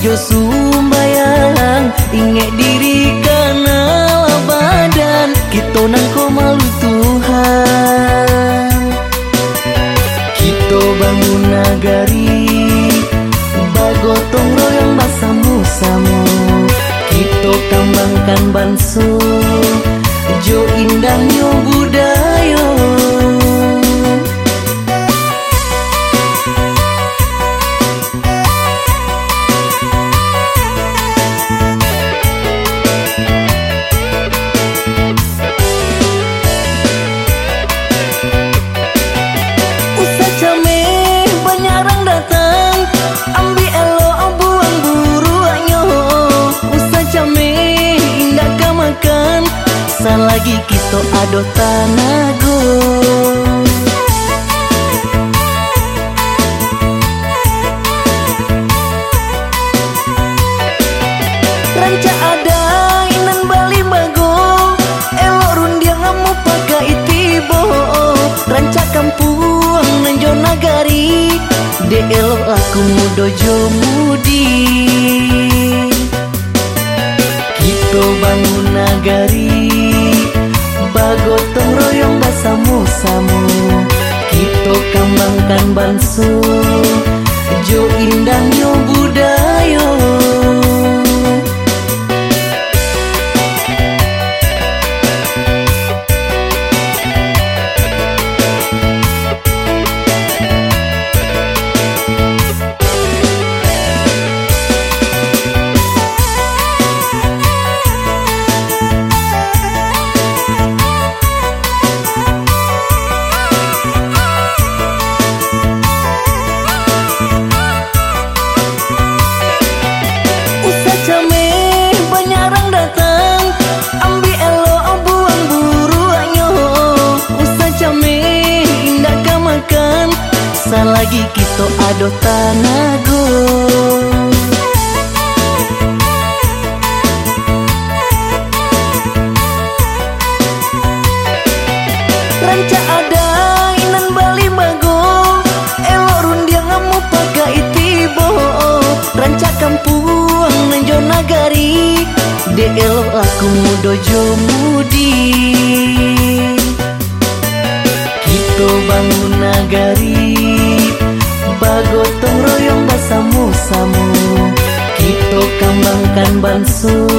jo sumbayang Ingat diri ada tanago. Ranca ada inan bali bago Elok rundiang amu pakai tibo Ranca kampung nanjo nagari. De elok aku mudo jo mudi Kita bangun nagari Bagotong royong basamu-samu Kita kembangkan banso Jo indahnya budaya ada tanago. Ranca ada inan bali bago Elok rundiang amu pakai tibo Ranca kampung nanjo nagari. De elok aku mudo Kita kembangkan